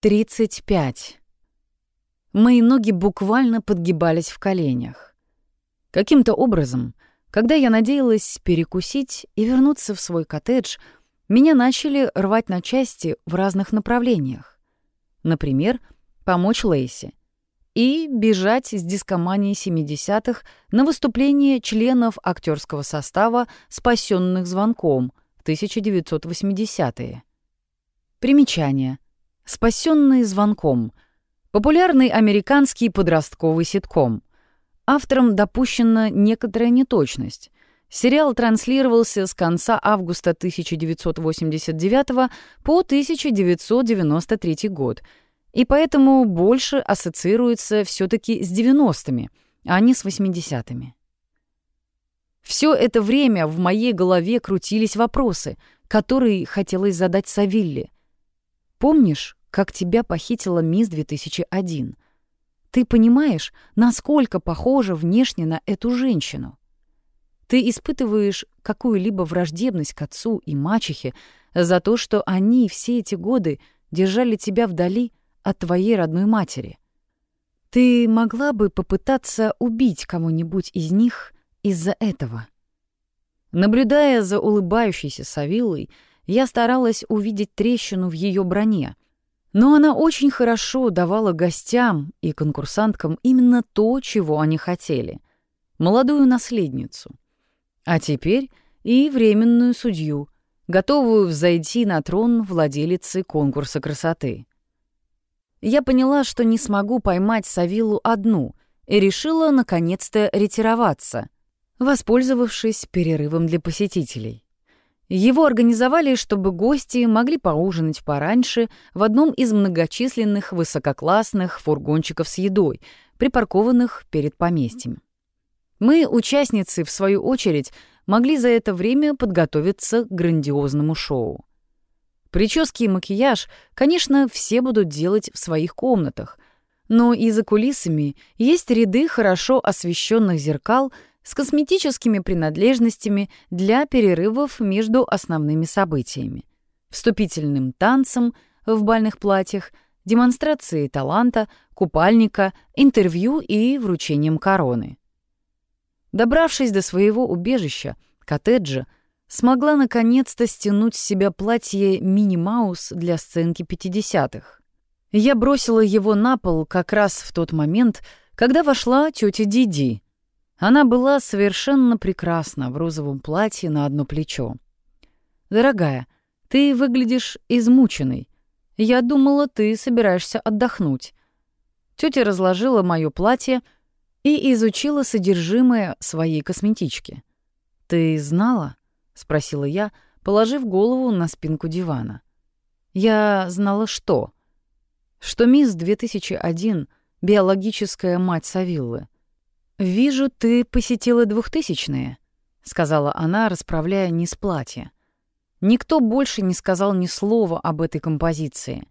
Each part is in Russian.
35. Мои ноги буквально подгибались в коленях. Каким-то образом, когда я надеялась перекусить и вернуться в свой коттедж, меня начали рвать на части в разных направлениях. Например, помочь Лейси и бежать с дискоманией 70-х на выступление членов актерского состава «Спасенных звонком» в 1980-е. Примечание — «Спасенные звонком» — популярный американский подростковый ситком. Автором допущена некоторая неточность. Сериал транслировался с конца августа 1989 по 1993 год, и поэтому больше ассоциируется все таки с 90-ми, а не с 80-ми. Все это время в моей голове крутились вопросы, которые хотелось задать Савилле. Помнишь, как тебя похитила мисс 2001. Ты понимаешь, насколько похожа внешне на эту женщину? Ты испытываешь какую-либо враждебность к отцу и мачехе за то, что они все эти годы держали тебя вдали от твоей родной матери. Ты могла бы попытаться убить кого-нибудь из них из-за этого. Наблюдая за улыбающейся Савилой, я старалась увидеть трещину в ее броне, но она очень хорошо давала гостям и конкурсанткам именно то, чего они хотели — молодую наследницу. А теперь и временную судью, готовую взойти на трон владелицы конкурса красоты. Я поняла, что не смогу поймать Савилу одну, и решила наконец-то ретироваться, воспользовавшись перерывом для посетителей. Его организовали, чтобы гости могли поужинать пораньше в одном из многочисленных высококлассных фургончиков с едой, припаркованных перед поместьем. Мы, участницы, в свою очередь, могли за это время подготовиться к грандиозному шоу. Прически и макияж, конечно, все будут делать в своих комнатах, но и за кулисами есть ряды хорошо освещенных зеркал — с косметическими принадлежностями для перерывов между основными событиями, вступительным танцем в бальных платьях, демонстрацией таланта, купальника, интервью и вручением короны. Добравшись до своего убежища, коттеджа, смогла наконец-то стянуть с себя платье мини-маус для сценки 50-х. Я бросила его на пол как раз в тот момент, когда вошла тетя Диди — она была совершенно прекрасна в розовом платье на одно плечо. «Дорогая, ты выглядишь измученной. Я думала, ты собираешься отдохнуть». Тетя разложила мое платье и изучила содержимое своей косметички. «Ты знала?» — спросила я, положив голову на спинку дивана. «Я знала что?» «Что мисс 2001 — биологическая мать Савиллы. «Вижу, ты посетила двухтысячные», — сказала она, расправляя низ платья. Никто больше не сказал ни слова об этой композиции.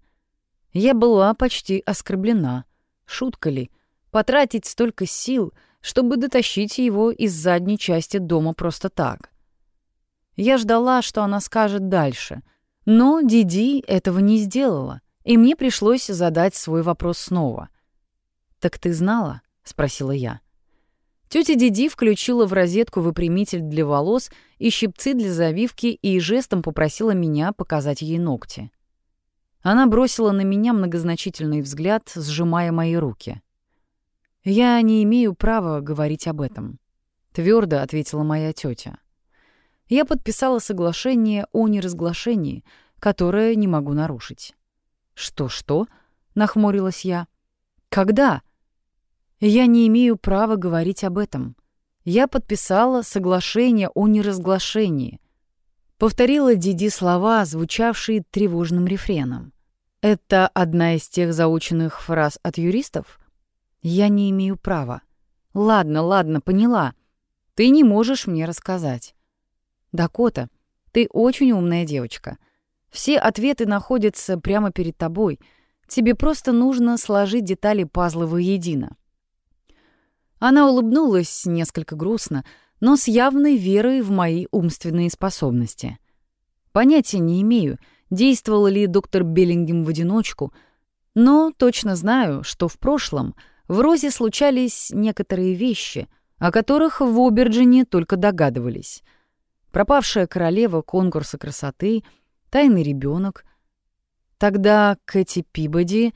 Я была почти оскорблена. Шутка ли? Потратить столько сил, чтобы дотащить его из задней части дома просто так. Я ждала, что она скажет дальше, но Диди этого не сделала, и мне пришлось задать свой вопрос снова. «Так ты знала?» — спросила я. Тетя Диди включила в розетку выпрямитель для волос и щипцы для завивки и жестом попросила меня показать ей ногти. Она бросила на меня многозначительный взгляд, сжимая мои руки. «Я не имею права говорить об этом», — твердо ответила моя тетя. Я подписала соглашение о неразглашении, которое не могу нарушить. «Что-что?» — нахмурилась я. «Когда?» Я не имею права говорить об этом. Я подписала соглашение о неразглашении. Повторила Диди слова, звучавшие тревожным рефреном. Это одна из тех заученных фраз от юристов? Я не имею права. Ладно, ладно, поняла. Ты не можешь мне рассказать. Дакота, ты очень умная девочка. Все ответы находятся прямо перед тобой. Тебе просто нужно сложить детали пазла воедино. Она улыбнулась несколько грустно, но с явной верой в мои умственные способности. Понятия не имею, действовал ли доктор Беллингем в одиночку, Но точно знаю, что в прошлом в Розе случались некоторые вещи, о которых в Оберджине только догадывались. Пропавшая королева конкурса красоты, тайный ребенок. Тогда Кэти Пибоди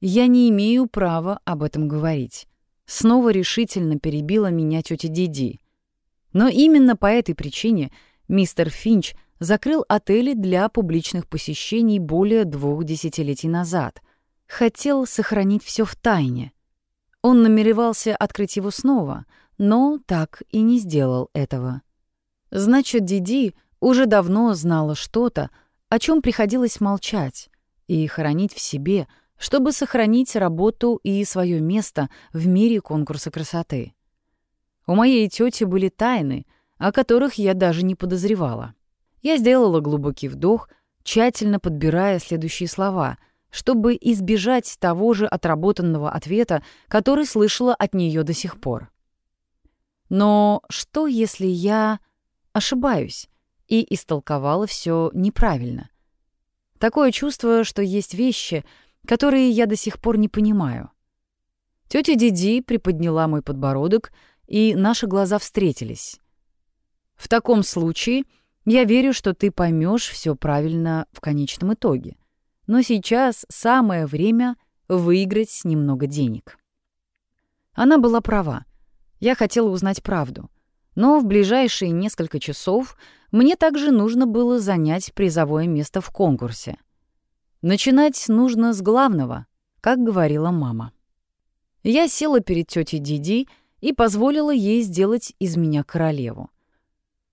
я не имею права об этом говорить. Снова решительно перебила меня тетя Диди. Но именно по этой причине мистер Финч закрыл отели для публичных посещений более двух десятилетий назад. Хотел сохранить все в тайне. Он намеревался открыть его снова, но так и не сделал этого. Значит, Диди уже давно знала что-то, о чем приходилось молчать и хранить в себе, чтобы сохранить работу и свое место в мире конкурса красоты. У моей тети были тайны, о которых я даже не подозревала. Я сделала глубокий вдох, тщательно подбирая следующие слова, чтобы избежать того же отработанного ответа, который слышала от нее до сих пор. Но что, если я ошибаюсь и истолковала все неправильно? Такое чувство, что есть вещи, которые я до сих пор не понимаю. Тетя Диди приподняла мой подбородок, и наши глаза встретились. В таком случае я верю, что ты поймешь все правильно в конечном итоге. Но сейчас самое время выиграть немного денег. Она была права. Я хотела узнать правду. Но в ближайшие несколько часов мне также нужно было занять призовое место в конкурсе. Начинать нужно с главного, как говорила мама. Я села перед тетей Диди и позволила ей сделать из меня королеву.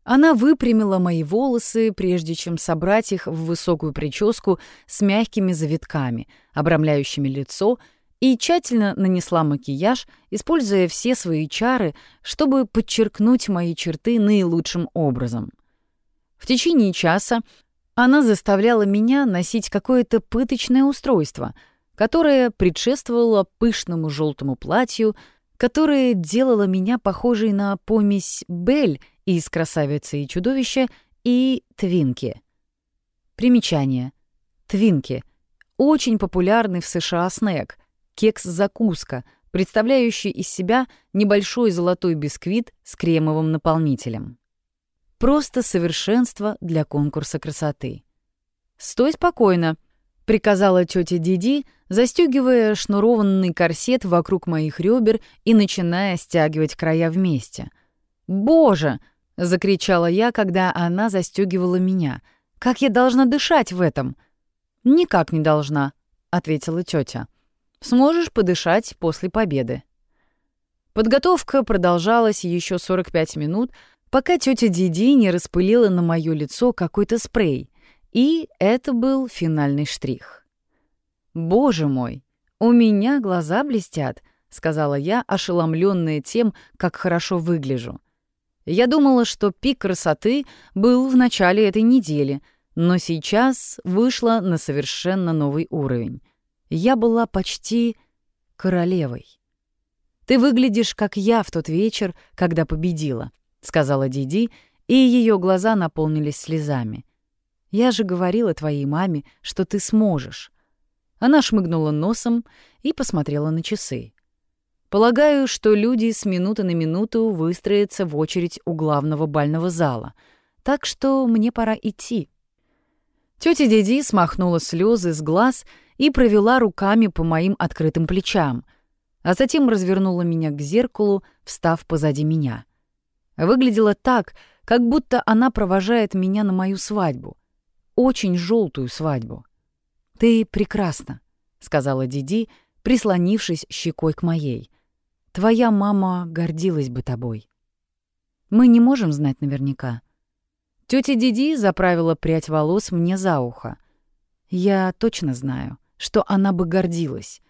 Она выпрямила мои волосы, прежде чем собрать их в высокую прическу с мягкими завитками, обрамляющими лицо, и тщательно нанесла макияж, используя все свои чары, чтобы подчеркнуть мои черты наилучшим образом. В течение часа она заставляла меня носить какое-то пыточное устройство, которое предшествовало пышному желтому платью, которое делало меня похожей на помесь Бель из «Красавицы и чудовища» и «Твинки». Примечание. Твинки — очень популярный в США снэк, кекс-закуска, представляющий из себя небольшой золотой бисквит с кремовым наполнителем. Просто совершенство для конкурса красоты. «Стой спокойно», — приказала тетя Диди, застегивая шнурованный корсет вокруг моих ребер и начиная стягивать края вместе. «Боже!» — закричала я, когда она застегивала меня. «Как я должна дышать в этом?» «Никак не должна», — ответила тетя. «Сможешь подышать после победы». Подготовка продолжалась еще 45 минут, пока тетя Диди не распылила на мое лицо какой-то спрей, и это был финальный штрих. «Боже мой, у меня глаза блестят», — сказала я, ошеломленная тем, как хорошо выгляжу. Я думала, что пик красоты был в начале этой недели, но сейчас вышла на совершенно новый уровень. Я была почти королевой. «Ты выглядишь, как я в тот вечер, когда победила», — сказала Диди, и ее глаза наполнились слезами. «Я же говорила твоей маме, что ты сможешь». Она шмыгнула носом и посмотрела на часы. Полагаю, что люди с минуты на минуту выстроятся в очередь у главного бального зала, так что мне пора идти. Тетя Диди смахнула слезы с глаз и провела руками по моим открытым плечам, а затем развернула меня к зеркалу, встав позади меня. Выглядела так, как будто она провожает меня на мою свадьбу. Очень желтую свадьбу. «Ты прекрасна», — сказала Диди, прислонившись щекой к моей. Твоя мама гордилась бы тобой. Мы не можем знать наверняка. Тетя Диди заправила прядь волос мне за ухо. Я точно знаю, что она бы гордилась,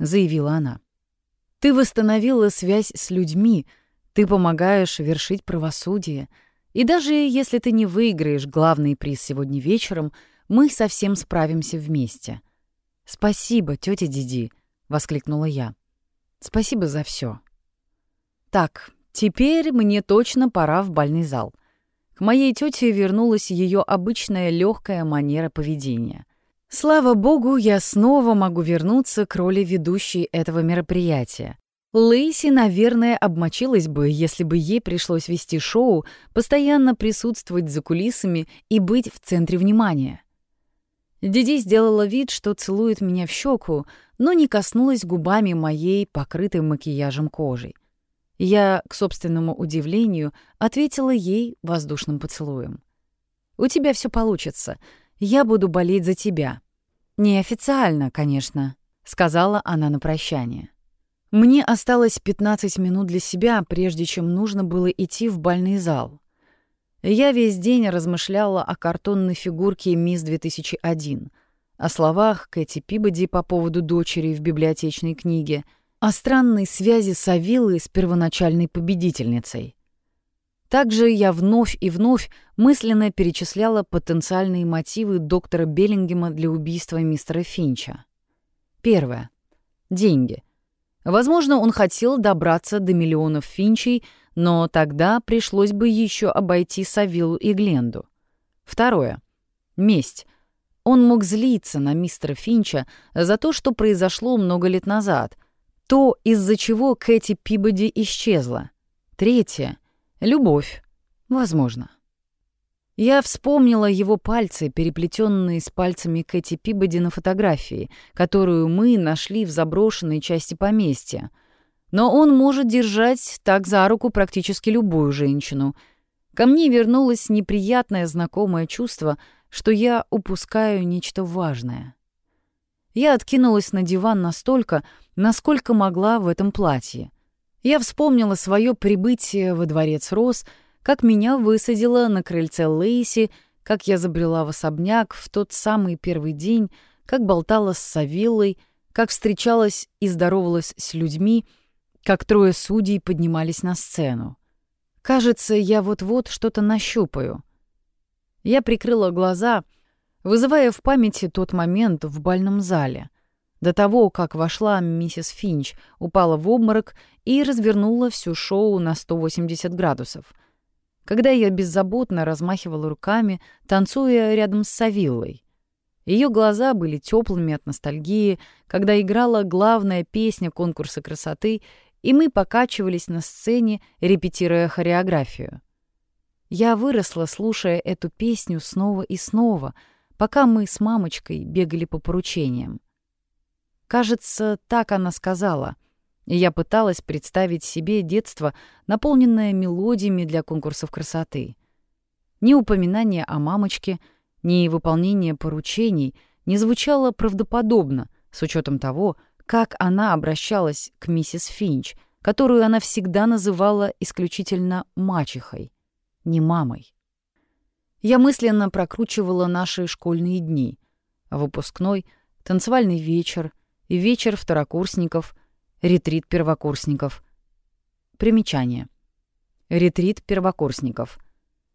заявила она. Ты восстановила связь с людьми, ты помогаешь вершить правосудие, и даже если ты не выиграешь главный приз сегодня вечером, мы совсем справимся вместе. Спасибо, тетя Диди, воскликнула я. Спасибо за все. Так, теперь мне точно пора в бальный зал. К моей тете вернулась ее обычная легкая манера поведения. Слава богу, я снова могу вернуться к роли ведущей этого мероприятия. Лейси, наверное, обмочилась бы, если бы ей пришлось вести шоу, постоянно присутствовать за кулисами и быть в центре внимания. Диди сделала вид, что целует меня в щеку, но не коснулась губами моей, покрытой макияжем кожей. Я, к собственному удивлению, ответила ей воздушным поцелуем. «У тебя все получится. Я буду болеть за тебя». «Неофициально, конечно», — сказала она на прощание. Мне осталось 15 минут для себя, прежде чем нужно было идти в бальный зал. Я весь день размышляла о картонной фигурке «Мисс 2001», о словах Кэти Пибоди по поводу дочери в библиотечной книге, о странной связи Савилы с первоначальной победительницей. Также я вновь и вновь мысленно перечисляла потенциальные мотивы доктора Беллингема для убийства мистера Финча. Первое. Деньги — Возможно, он хотел добраться до миллионов финчей, но тогда пришлось бы еще обойти Савилу и Гленду. Второе. Месть. Он мог злиться на мистера Финча за то, что произошло много лет назад, то, из-за чего Кэти Пибоди исчезла. Третье. Любовь. Возможно. Я вспомнила его пальцы, переплетенные с пальцами Кэти Пибоди на фотографии, которую мы нашли в заброшенной части поместья. Но он может держать так за руку практически любую женщину. Ко мне вернулось неприятное знакомое чувство, что я упускаю нечто важное. Я откинулась на диван настолько, насколько могла в этом платье. Я вспомнила свое прибытие во дворец Рос — как меня высадила на крыльце Лейси, как я забрела в особняк в тот самый первый день, как болтала с Савиллой, как встречалась и здоровалась с людьми, как трое судей поднимались на сцену. Кажется, я вот-вот что-то нащупаю. Я прикрыла глаза, вызывая в памяти тот момент в бальном зале. До того, как вошла миссис Финч, упала в обморок и развернула всю шоу на 180 градусов — когда я беззаботно размахивала руками, танцуя рядом с Савиллой. Ее глаза были теплыми от ностальгии, когда играла главная песня конкурса красоты, и мы покачивались на сцене, репетируя хореографию. Я выросла, слушая эту песню снова и снова, пока мы с мамочкой бегали по поручениям. Кажется, так она сказала — и я пыталась представить себе детство, наполненное мелодиями для конкурсов красоты. Ни упоминание о мамочке, ни выполнение поручений не звучало правдоподобно, с учетом того, как она обращалась к миссис Финч, которую она всегда называла исключительно мачехой, не мамой. Я мысленно прокручивала наши школьные дни, выпускной, танцевальный вечер и вечер второкурсников, Ретрит первокурсников. Примечание. Ретрит первокурсников.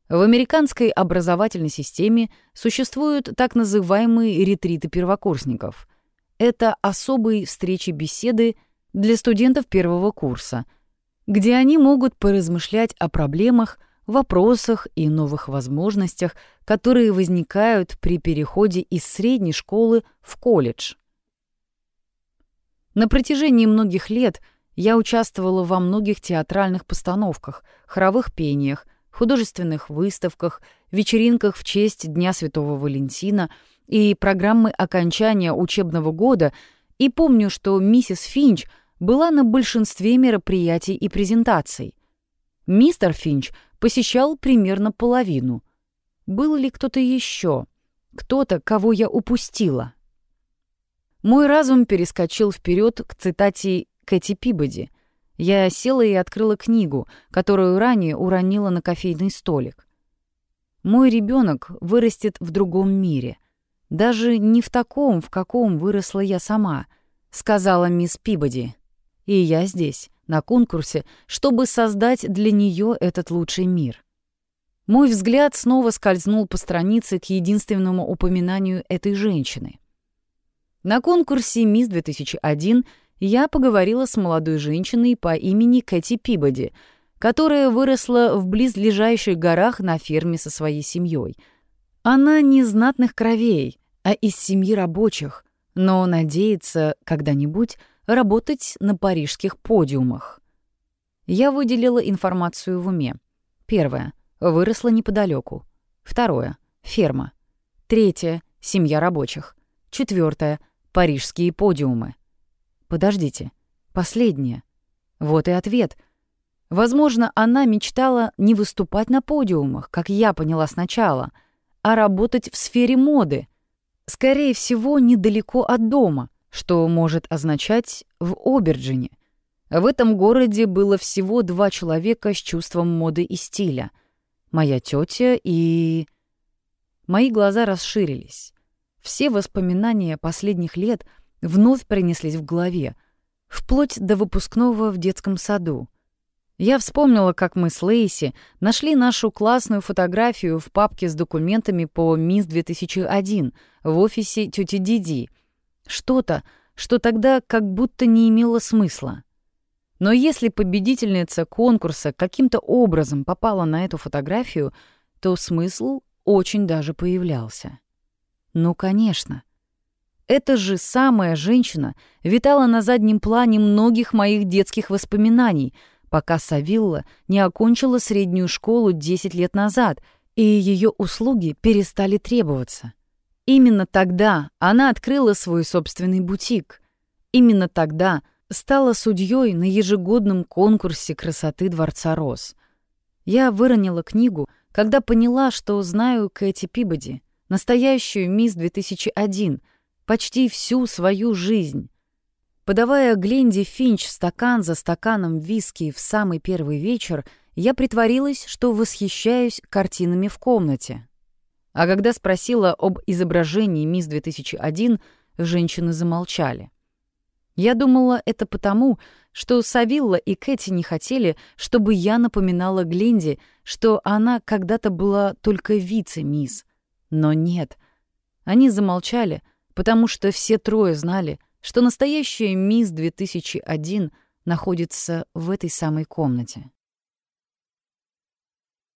В американской образовательной системе существуют так называемые ретриты первокурсников. Это особые встречи-беседы для студентов первого курса, где они могут поразмышлять о проблемах, вопросах и новых возможностях, которые возникают при переходе из средней школы в колледж – на протяжении многих лет я участвовала во многих театральных постановках, хоровых пениях, художественных выставках, вечеринках в честь Дня Святого Валентина и программы окончания учебного года, и помню, что миссис Финч была на большинстве мероприятий и презентаций. Мистер Финч посещал примерно половину. Был ли кто-то еще? Кто-то, кого я упустила? Мой разум перескочил вперед к цитате Кэти Пибоди. Я села и открыла книгу, которую ранее уронила на кофейный столик. Мой ребенок вырастет в другом мире. Даже не в таком, в каком выросла я сама, сказала мисс Пибоди. И я здесь, на конкурсе, чтобы создать для нее этот лучший мир. Мой взгляд снова скользнул по странице к единственному упоминанию этой женщины — на конкурсе «Мисс 2001» я поговорила с молодой женщиной по имени Кэти Пибоди, которая выросла в близлежащих горах на ферме со своей семьей. Она не знатных кровей, а из семьи рабочих, но надеется когда-нибудь работать на парижских подиумах. Я выделила информацию в уме. Первое. Выросла неподалеку. Второе. Ферма. Третье. Семья рабочих. Четвертое. Парижские подиумы. Подождите. Последнее. Вот и ответ. Возможно, она мечтала не выступать на подиумах, как я поняла сначала, а работать в сфере моды. Скорее всего, недалеко от дома, что может означать в Оберджине. В этом городе было всего два человека с чувством моды и стиля. Моя тетя и... Мои глаза расширились. Все воспоминания последних лет вновь принеслись в голове, вплоть до выпускного в детском саду. Я вспомнила, как мы с Лейси нашли нашу классную фотографию в папке с документами по МИС 2001 в офисе тети Диди. Что-то, что тогда как будто не имело смысла. Но если победительница конкурса каким-то образом попала на эту фотографию, то смысл очень даже появлялся. Ну, конечно. Эта же самая женщина витала на заднем плане многих моих детских воспоминаний, пока Савилла не окончила среднюю школу 10 лет назад, и ее услуги перестали требоваться. Именно тогда она открыла свой собственный бутик. Именно тогда стала судьей на ежегодном конкурсе красоты Дворца Роз. Я выронила книгу, когда поняла, что знаю Кэти Пибоди, настоящую мисс 2001, почти всю свою жизнь. Подавая Гленди Финч стакан за стаканом виски в самый первый вечер, я притворилась, что восхищаюсь картинами в комнате. А когда спросила об изображении мисс 2001, женщины замолчали. Я думала, это потому, что Савилла и Кэти не хотели, чтобы я напоминала Гленди, что она когда-то была только вице-мисс. Но нет. Они замолчали, потому что все трое знали, что настоящая мисс 2001 находится в этой самой комнате.